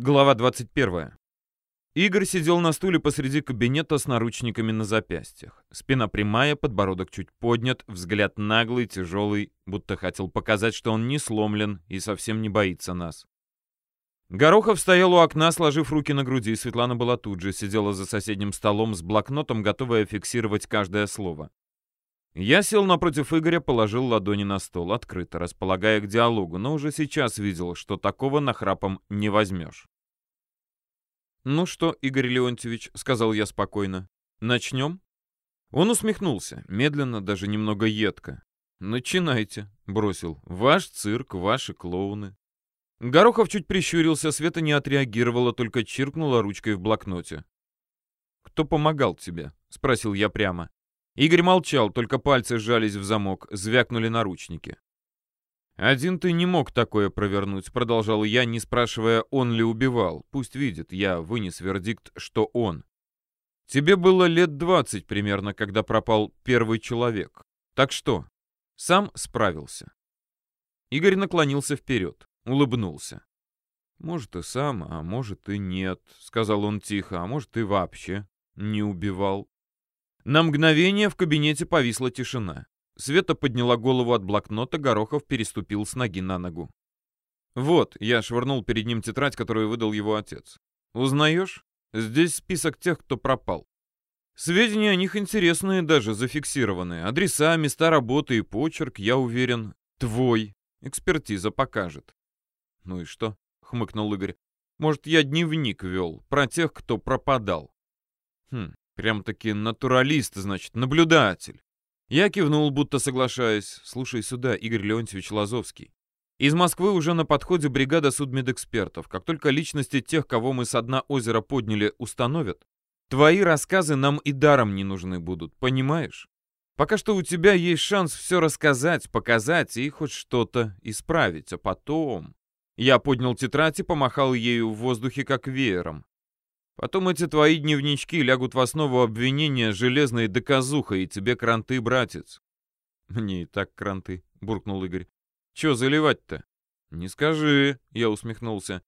Глава 21. Игорь сидел на стуле посреди кабинета с наручниками на запястьях. Спина прямая, подбородок чуть поднят, взгляд наглый, тяжелый, будто хотел показать, что он не сломлен и совсем не боится нас. Горохов стоял у окна, сложив руки на груди, Светлана была тут же, сидела за соседним столом с блокнотом, готовая фиксировать каждое слово. Я сел напротив Игоря, положил ладони на стол, открыто, располагая к диалогу, но уже сейчас видел, что такого нахрапом не возьмешь. «Ну что, Игорь Леонтьевич», — сказал я спокойно, — «начнем?» Он усмехнулся, медленно, даже немного едко. «Начинайте», — бросил. «Ваш цирк, ваши клоуны». Горохов чуть прищурился, Света не отреагировала, только чиркнула ручкой в блокноте. «Кто помогал тебе?» — спросил я прямо. Игорь молчал, только пальцы сжались в замок, звякнули наручники. «Один ты не мог такое провернуть», — продолжал я, не спрашивая, он ли убивал. Пусть видит, я вынес вердикт, что он. «Тебе было лет двадцать примерно, когда пропал первый человек. Так что, сам справился?» Игорь наклонился вперед, улыбнулся. «Может, и сам, а может, и нет», — сказал он тихо, — «а может, и вообще не убивал». На мгновение в кабинете повисла тишина. Света подняла голову от блокнота, Горохов переступил с ноги на ногу. «Вот», — я швырнул перед ним тетрадь, которую выдал его отец. «Узнаешь? Здесь список тех, кто пропал. Сведения о них интересные даже, зафиксированные. Адреса, места работы и почерк, я уверен, твой. Экспертиза покажет». «Ну и что?» — хмыкнул Игорь. «Может, я дневник вел про тех, кто пропадал?» «Хм, прям-таки натуралист, значит, наблюдатель. Я кивнул, будто соглашаясь. «Слушай сюда, Игорь Леонтьевич Лазовский. Из Москвы уже на подходе бригада судмедэкспертов. Как только личности тех, кого мы с дна озера подняли, установят, твои рассказы нам и даром не нужны будут, понимаешь? Пока что у тебя есть шанс все рассказать, показать и хоть что-то исправить, а потом...» Я поднял тетрадь и помахал ею в воздухе, как веером. Потом эти твои дневнички лягут в основу обвинения железной доказухой, и тебе кранты, братец. Мне и так кранты, буркнул Игорь. Че заливать-то? Не скажи, я усмехнулся.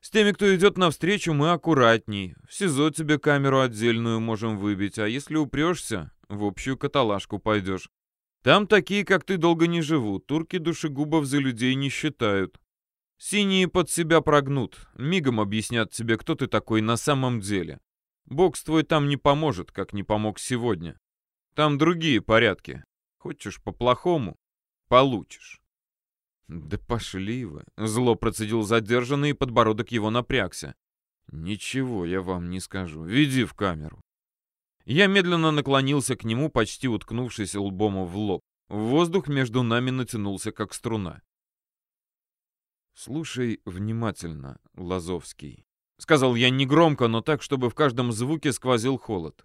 С теми, кто идет навстречу, мы аккуратней. В СИЗО тебе камеру отдельную можем выбить, а если упрешься, в общую каталажку пойдешь. Там такие, как ты, долго не живут. Турки душегубов за людей не считают. Синие под себя прогнут, мигом объяснят тебе, кто ты такой на самом деле. Бокс твой там не поможет, как не помог сегодня. Там другие порядки. Хочешь по-плохому — получишь. Да пошли вы. Зло процедил задержанный, и подбородок его напрягся. Ничего я вам не скажу. Веди в камеру. Я медленно наклонился к нему, почти уткнувшись лбом в лоб. Воздух между нами натянулся, как струна. «Слушай внимательно, Лазовский», — сказал я негромко, но так, чтобы в каждом звуке сквозил холод.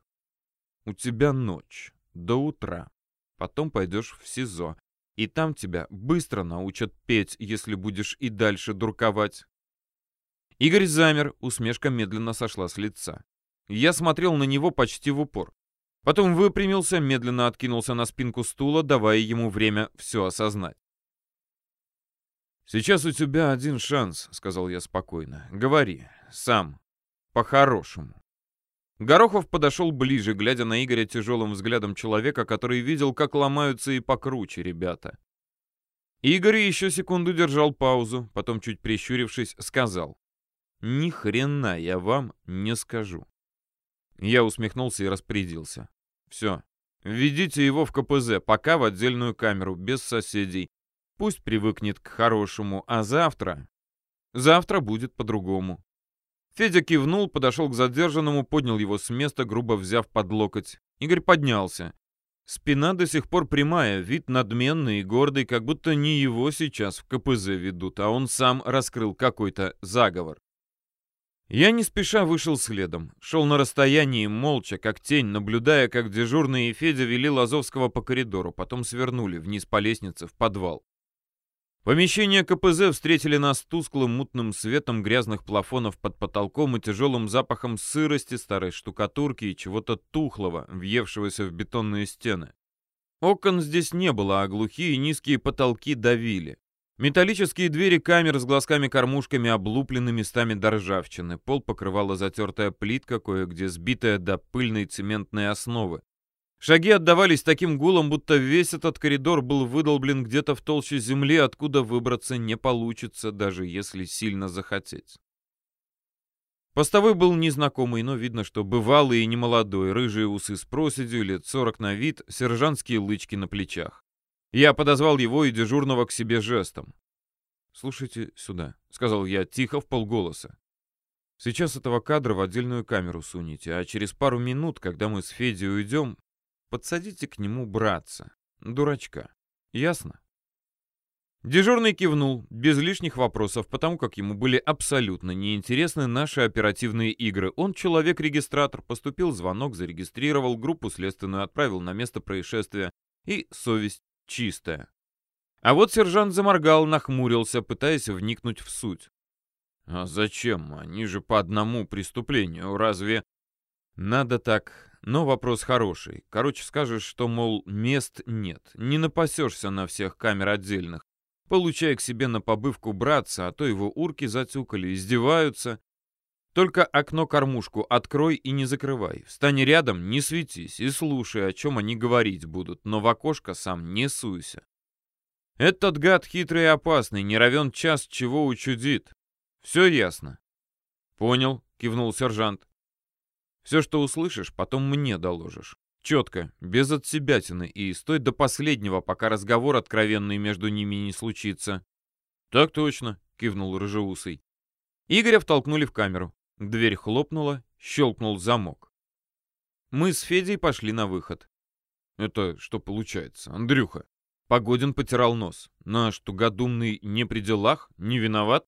«У тебя ночь, до утра. Потом пойдешь в СИЗО, и там тебя быстро научат петь, если будешь и дальше дурковать». Игорь замер, усмешка медленно сошла с лица. Я смотрел на него почти в упор. Потом выпрямился, медленно откинулся на спинку стула, давая ему время все осознать. «Сейчас у тебя один шанс», — сказал я спокойно. «Говори, сам, по-хорошему». Горохов подошел ближе, глядя на Игоря тяжелым взглядом человека, который видел, как ломаются и покруче ребята. Игорь еще секунду держал паузу, потом, чуть прищурившись, сказал. «Ни хрена я вам не скажу». Я усмехнулся и распорядился. «Все, введите его в КПЗ, пока в отдельную камеру, без соседей, Пусть привыкнет к хорошему, а завтра... Завтра будет по-другому. Федя кивнул, подошел к задержанному, поднял его с места, грубо взяв под локоть. Игорь поднялся. Спина до сих пор прямая, вид надменный и гордый, как будто не его сейчас в КПЗ ведут, а он сам раскрыл какой-то заговор. Я не спеша вышел следом, шел на расстоянии, молча, как тень, наблюдая, как дежурный и Федя вели Лазовского по коридору, потом свернули вниз по лестнице в подвал. Помещение КПЗ встретили нас тусклым мутным светом грязных плафонов под потолком и тяжелым запахом сырости, старой штукатурки и чего-то тухлого, въевшегося в бетонные стены. Окон здесь не было, а глухие низкие потолки давили. Металлические двери камер с глазками-кормушками облуплены местами до ржавчины. Пол покрывала затертая плитка, кое-где сбитая до пыльной цементной основы. Шаги отдавались таким гулом, будто весь этот коридор был выдолблен где-то в толще земли, откуда выбраться не получится, даже если сильно захотеть. Постовой был незнакомый, но видно, что бывалый и немолодой, рыжие усы с проседью, лет сорок на вид, сержантские лычки на плечах. Я подозвал его и дежурного к себе жестом. «Слушайте сюда», — сказал я тихо в полголоса. «Сейчас этого кадра в отдельную камеру сунете, а через пару минут, когда мы с Федей уйдем, подсадите к нему братца, дурачка. Ясно?» Дежурный кивнул, без лишних вопросов, потому как ему были абсолютно неинтересны наши оперативные игры. Он человек-регистратор, поступил звонок, зарегистрировал, группу следственную отправил на место происшествия, и совесть чистая. А вот сержант заморгал, нахмурился, пытаясь вникнуть в суть. «А зачем? Они же по одному преступлению, разве...» «Надо так, но вопрос хороший. Короче, скажешь, что, мол, мест нет, не напасешься на всех камер отдельных. Получай к себе на побывку братца, а то его урки затюкали, издеваются. Только окно-кормушку открой и не закрывай. Встань рядом, не светись и слушай, о чем они говорить будут, но в окошко сам не суйся. Этот гад хитрый и опасный, не равен час, чего учудит. Все ясно? Понял, кивнул сержант. Все, что услышишь, потом мне доложишь. Четко, без отсебятины, и стой до последнего, пока разговор откровенный между ними не случится. «Так точно», — кивнул рыжеусый. Игоря втолкнули в камеру. Дверь хлопнула, щелкнул замок. Мы с Федей пошли на выход. «Это что получается, Андрюха?» Погодин потирал нос. «Наш тугодумный не при делах, не виноват?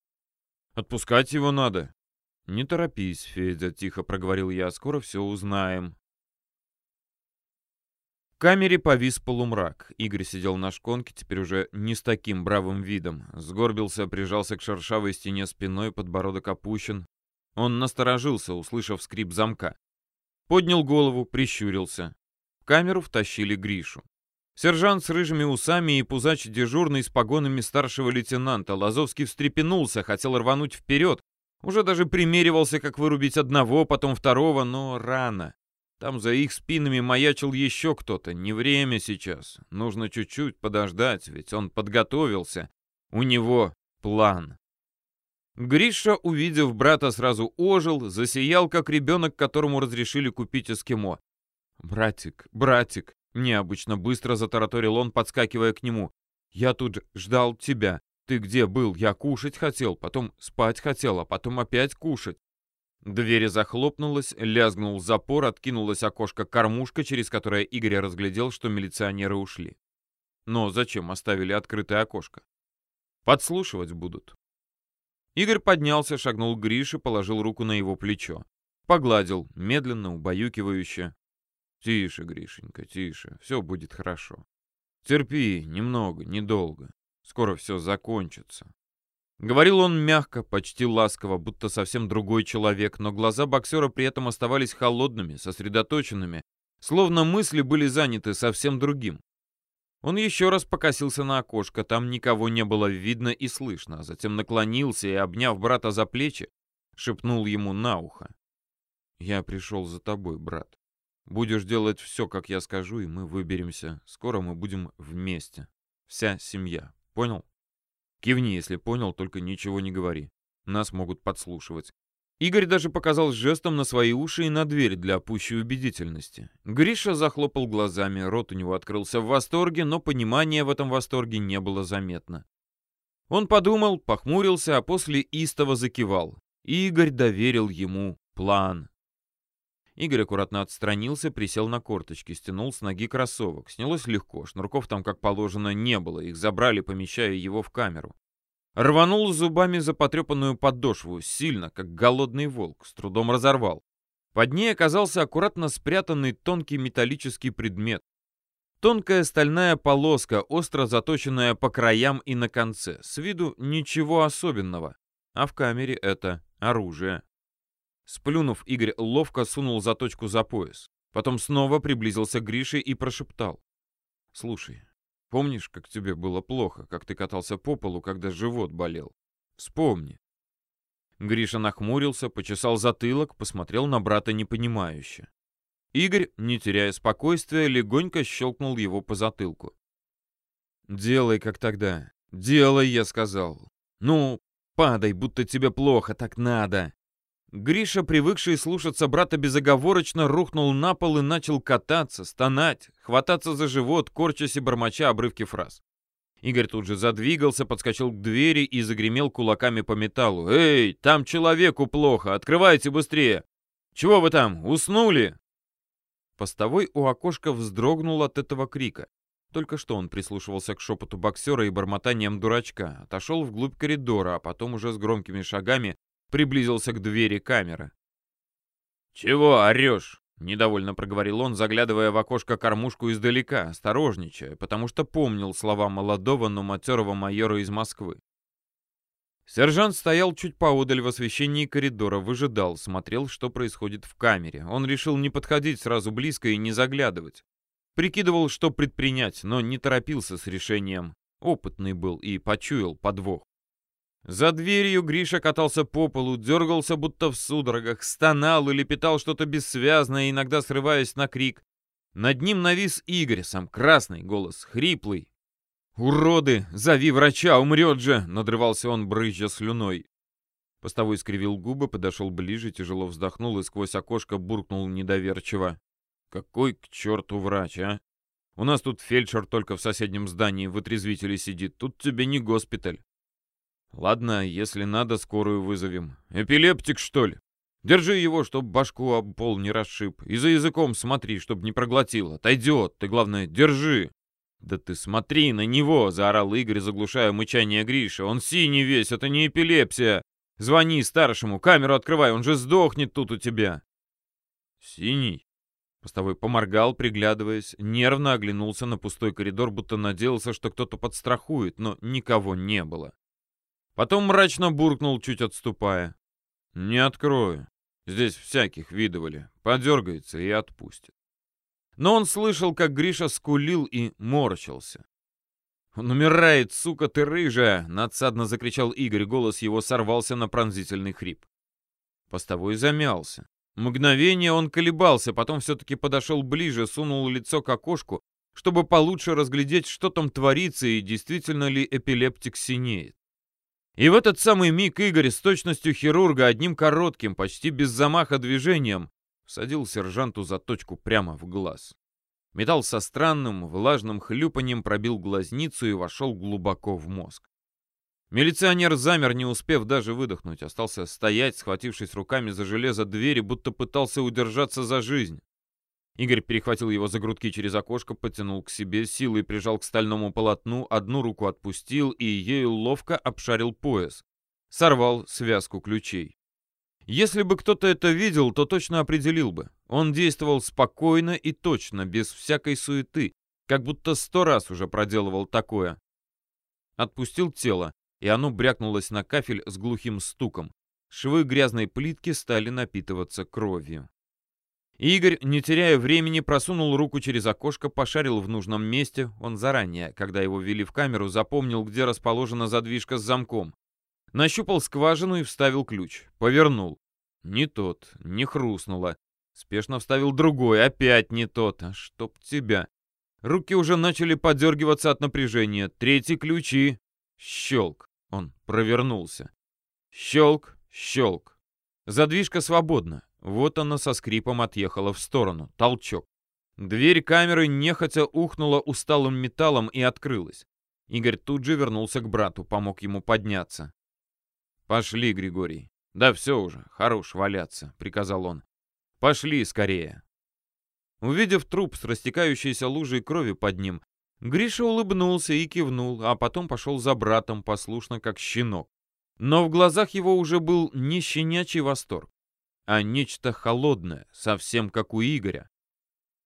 Отпускать его надо». «Не торопись, Федя», — тихо проговорил я, — «скоро все узнаем» камере повис полумрак. Игорь сидел на шконке, теперь уже не с таким бравым видом. Сгорбился, прижался к шершавой стене спиной, подбородок опущен. Он насторожился, услышав скрип замка. Поднял голову, прищурился. В камеру втащили Гришу. Сержант с рыжими усами и пузач дежурный с погонами старшего лейтенанта. Лазовский встрепенулся, хотел рвануть вперед. Уже даже примеривался, как вырубить одного, потом второго, но рано. Там за их спинами маячил еще кто-то. Не время сейчас. Нужно чуть-чуть подождать, ведь он подготовился. У него план. Гриша, увидев брата, сразу ожил, засиял, как ребенок, которому разрешили купить эскимо. «Братик, братик!» — необычно быстро затараторил он, подскакивая к нему. «Я тут ждал тебя. Ты где был? Я кушать хотел, потом спать хотел, а потом опять кушать. Дверь захлопнулась, лязгнул запор, откинулось окошко-кормушка, через которое Игорь разглядел, что милиционеры ушли. Но зачем оставили открытое окошко? Подслушивать будут. Игорь поднялся, шагнул к Грише, положил руку на его плечо. Погладил, медленно, убаюкивающе. «Тише, Гришенька, тише, все будет хорошо. Терпи, немного, недолго. Скоро все закончится. Говорил он мягко, почти ласково, будто совсем другой человек, но глаза боксера при этом оставались холодными, сосредоточенными, словно мысли были заняты совсем другим. Он еще раз покосился на окошко, там никого не было видно и слышно, а затем наклонился и, обняв брата за плечи, шепнул ему на ухо. «Я пришел за тобой, брат. Будешь делать все, как я скажу, и мы выберемся. Скоро мы будем вместе. Вся семья. Понял?» Кивни, если понял, только ничего не говори. Нас могут подслушивать. Игорь даже показал жестом на свои уши и на дверь для пущей убедительности. Гриша захлопал глазами, рот у него открылся в восторге, но понимания в этом восторге не было заметно. Он подумал, похмурился, а после истово закивал. Игорь доверил ему план. Игорь аккуратно отстранился, присел на корточки, стянул с ноги кроссовок. Снялось легко, шнурков там, как положено, не было, их забрали, помещая его в камеру. Рванул зубами за потрепанную подошву, сильно, как голодный волк, с трудом разорвал. Под ней оказался аккуратно спрятанный тонкий металлический предмет. Тонкая стальная полоска, остро заточенная по краям и на конце. С виду ничего особенного. А в камере это оружие. Сплюнув, Игорь ловко сунул заточку за пояс. Потом снова приблизился к Грише и прошептал. «Слушай, Помнишь, как тебе было плохо, как ты катался по полу, когда живот болел? Вспомни. Гриша нахмурился, почесал затылок, посмотрел на брата непонимающе. Игорь, не теряя спокойствия, легонько щелкнул его по затылку. «Делай, как тогда. Делай, я сказал. Ну, падай, будто тебе плохо, так надо». Гриша, привыкший слушаться брата безоговорочно, рухнул на пол и начал кататься, стонать, хвататься за живот, корчась и бормоча обрывки фраз. Игорь тут же задвигался, подскочил к двери и загремел кулаками по металлу. «Эй, там человеку плохо! Открывайте быстрее! Чего вы там, уснули?» Постовой у окошка вздрогнул от этого крика. Только что он прислушивался к шепоту боксера и бормотаниям дурачка, отошел вглубь коридора, а потом уже с громкими шагами приблизился к двери камеры. «Чего орешь?» — недовольно проговорил он, заглядывая в окошко кормушку издалека, осторожничая, потому что помнил слова молодого, но матерого майора из Москвы. Сержант стоял чуть поодаль в освещении коридора, выжидал, смотрел, что происходит в камере. Он решил не подходить сразу близко и не заглядывать. Прикидывал, что предпринять, но не торопился с решением. Опытный был и почуял подвох. За дверью Гриша катался по полу, дергался будто в судорогах, стонал и лепетал что-то бессвязное, иногда срываясь на крик. Над ним навис Игорь, сам красный, голос хриплый. «Уроды! Зови врача, умрет же!» — надрывался он, брызжа слюной. Постовой скривил губы, подошел ближе, тяжело вздохнул и сквозь окошко буркнул недоверчиво. «Какой к черту врач, а? У нас тут фельдшер только в соседнем здании в отрезвителе сидит. Тут тебе не госпиталь. Ладно, если надо, скорую вызовем. Эпилептик, что ли? Держи его, чтоб башку об пол не расшиб. И за языком смотри, чтоб не проглотил. Отойдет. Ты, главное, держи. Да ты смотри на него, заорал Игорь, заглушая мычание Гриша. Он синий весь, это не эпилепсия. Звони старшему, камеру открывай, он же сдохнет тут у тебя. Синий? Постовой поморгал, приглядываясь, нервно оглянулся на пустой коридор, будто надеялся, что кто-то подстрахует, но никого не было. Потом мрачно буркнул, чуть отступая. «Не открою. Здесь всяких видывали. Подергается и отпустит». Но он слышал, как Гриша скулил и морщился. «Он умирает, сука ты рыжая!» — надсадно закричал Игорь, голос его сорвался на пронзительный хрип. Постовой замялся. Мгновение он колебался, потом все-таки подошел ближе, сунул лицо к окошку, чтобы получше разглядеть, что там творится и действительно ли эпилептик синеет. И в этот самый миг Игорь с точностью хирурга одним коротким, почти без замаха движением всадил сержанту заточку прямо в глаз. Металл со странным, влажным хлюпанием пробил глазницу и вошел глубоко в мозг. Милиционер замер, не успев даже выдохнуть, остался стоять, схватившись руками за железо двери, будто пытался удержаться за жизнь. Игорь перехватил его за грудки через окошко, потянул к себе, силой прижал к стальному полотну, одну руку отпустил и ею ловко обшарил пояс. Сорвал связку ключей. Если бы кто-то это видел, то точно определил бы. Он действовал спокойно и точно, без всякой суеты, как будто сто раз уже проделывал такое. Отпустил тело, и оно брякнулось на кафель с глухим стуком. Швы грязной плитки стали напитываться кровью. Игорь, не теряя времени, просунул руку через окошко, пошарил в нужном месте. Он заранее, когда его ввели в камеру, запомнил, где расположена задвижка с замком. Нащупал скважину и вставил ключ. Повернул. Не тот, не хрустнуло. Спешно вставил другой, опять не тот. А чтоб тебя. Руки уже начали подергиваться от напряжения. Третий ключи. Щелк. Он провернулся. Щелк, щелк. Задвижка свободна. Вот она со скрипом отъехала в сторону. Толчок. Дверь камеры нехотя ухнула усталым металлом и открылась. Игорь тут же вернулся к брату, помог ему подняться. «Пошли, Григорий». «Да все уже, хорош валяться», — приказал он. «Пошли скорее». Увидев труп с растекающейся лужей крови под ним, Гриша улыбнулся и кивнул, а потом пошел за братом, послушно как щенок. Но в глазах его уже был не щенячий восторг а нечто холодное, совсем как у Игоря.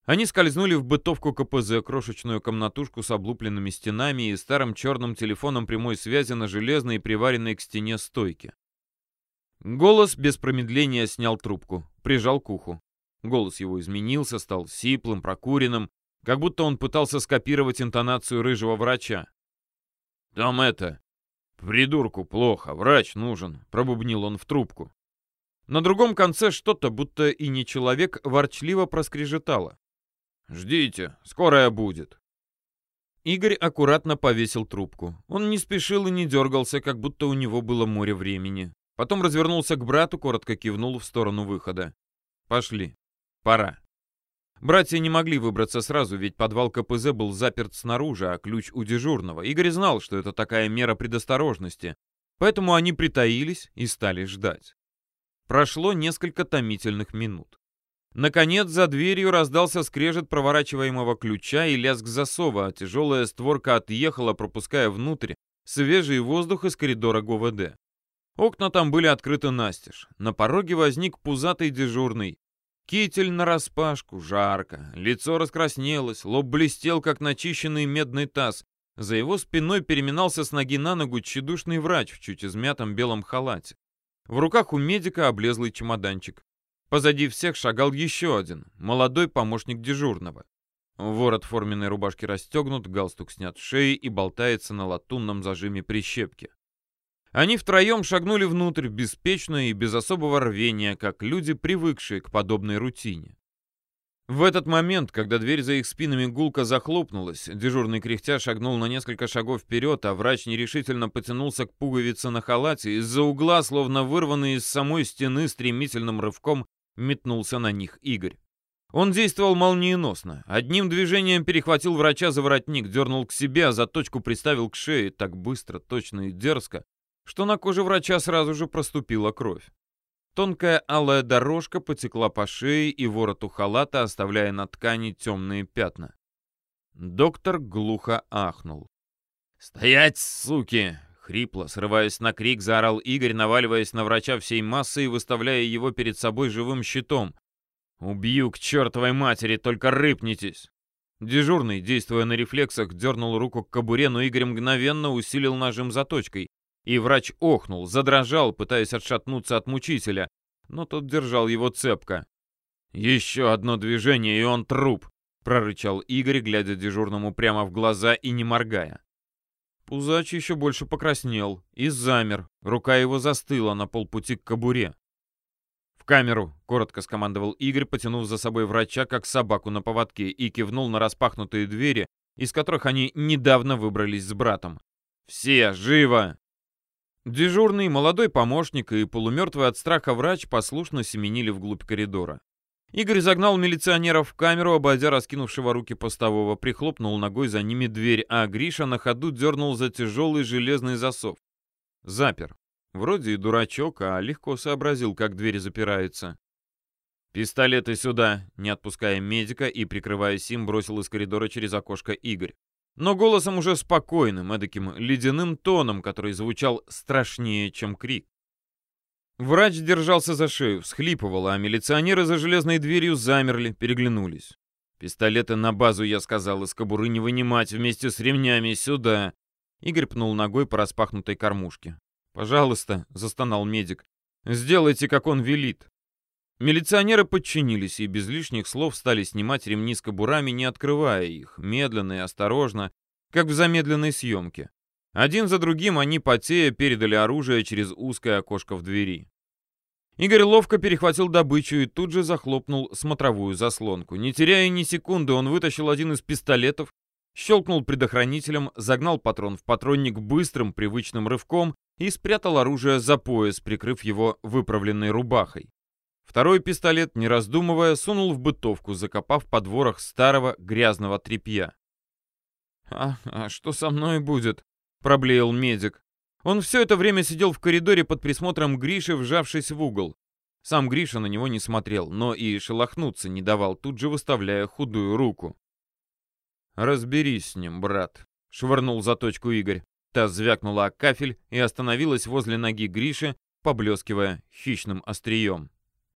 Они скользнули в бытовку КПЗ, крошечную комнатушку с облупленными стенами и старым черным телефоном прямой связи на железной, приваренной к стене стойке. Голос без промедления снял трубку, прижал к уху. Голос его изменился, стал сиплым, прокуренным, как будто он пытался скопировать интонацию рыжего врача. «Там это... Придурку плохо, врач нужен», — пробубнил он в трубку. На другом конце что-то, будто и не человек, ворчливо проскрежетало. «Ждите, скорая будет». Игорь аккуратно повесил трубку. Он не спешил и не дергался, как будто у него было море времени. Потом развернулся к брату, коротко кивнул в сторону выхода. «Пошли. Пора». Братья не могли выбраться сразу, ведь подвал КПЗ был заперт снаружи, а ключ у дежурного. Игорь знал, что это такая мера предосторожности, поэтому они притаились и стали ждать. Прошло несколько томительных минут. Наконец, за дверью раздался скрежет проворачиваемого ключа и лязг засова, а тяжелая створка отъехала, пропуская внутрь свежий воздух из коридора ГУВД. Окна там были открыты настежь. На пороге возник пузатый дежурный. Китель нараспашку, жарко, лицо раскраснелось, лоб блестел, как начищенный медный таз. За его спиной переминался с ноги на ногу тщедушный врач в чуть измятом белом халате. В руках у медика облезлый чемоданчик. Позади всех шагал еще один, молодой помощник дежурного. Ворот форменной рубашки расстегнут, галстук снят с шеи и болтается на латунном зажиме прищепки. Они втроем шагнули внутрь, беспечно и без особого рвения, как люди, привыкшие к подобной рутине. В этот момент, когда дверь за их спинами гулко захлопнулась, дежурный кряхтя шагнул на несколько шагов вперед, а врач нерешительно потянулся к пуговице на халате, из-за угла, словно вырванный из самой стены стремительным рывком, метнулся на них Игорь. Он действовал молниеносно. Одним движением перехватил врача за воротник, дернул к себе, а заточку приставил к шее так быстро, точно и дерзко, что на коже врача сразу же проступила кровь. Тонкая алая дорожка потекла по шее и вороту халата, оставляя на ткани темные пятна. Доктор глухо ахнул. «Стоять, суки!» — хрипло, срываясь на крик, заорал Игорь, наваливаясь на врача всей массой и выставляя его перед собой живым щитом. «Убью к чертовой матери, только рыпнитесь!» Дежурный, действуя на рефлексах, дернул руку к кобуре, но Игорь мгновенно усилил нажим заточкой. И врач охнул, задрожал, пытаясь отшатнуться от мучителя, но тот держал его цепко. «Еще одно движение, и он труп!» — прорычал Игорь, глядя дежурному прямо в глаза и не моргая. Пузач еще больше покраснел и замер, рука его застыла на полпути к кобуре. «В камеру!» — коротко скомандовал Игорь, потянув за собой врача, как собаку на поводке, и кивнул на распахнутые двери, из которых они недавно выбрались с братом. «Все, живо!» Дежурный, молодой помощник и полумертвый от страха врач послушно семенили вглубь коридора. Игорь загнал милиционеров в камеру, обойдя раскинувшего руки постового, прихлопнул ногой за ними дверь, а Гриша на ходу дернул за тяжелый железный засов. Запер. Вроде и дурачок, а легко сообразил, как дверь запирается. «Пистолеты сюда!» — не отпуская медика и прикрываясь им, бросил из коридора через окошко Игорь но голосом уже спокойным, эдаким ледяным тоном, который звучал страшнее, чем крик. Врач держался за шею, всхлипывал, а милиционеры за железной дверью замерли, переглянулись. «Пистолеты на базу, я сказал, из кобуры не вынимать вместе с ремнями, сюда!» Игорь пнул ногой по распахнутой кормушке. «Пожалуйста», — застонал медик, — «сделайте, как он велит». Милиционеры подчинились и без лишних слов стали снимать ремни с кобурами, не открывая их, медленно и осторожно, как в замедленной съемке. Один за другим они, потея, передали оружие через узкое окошко в двери. Игорь ловко перехватил добычу и тут же захлопнул смотровую заслонку. Не теряя ни секунды, он вытащил один из пистолетов, щелкнул предохранителем, загнал патрон в патронник быстрым привычным рывком и спрятал оружие за пояс, прикрыв его выправленной рубахой. Второй пистолет, не раздумывая, сунул в бытовку, закопав под ворох старого грязного тряпья. «А, а что со мной будет?» — проблеял медик. Он все это время сидел в коридоре под присмотром Гриши, вжавшись в угол. Сам Гриша на него не смотрел, но и шелохнуться не давал, тут же выставляя худую руку. «Разберись с ним, брат», — швырнул заточку Игорь. Та звякнула о кафель и остановилась возле ноги Гриши, поблескивая хищным острием.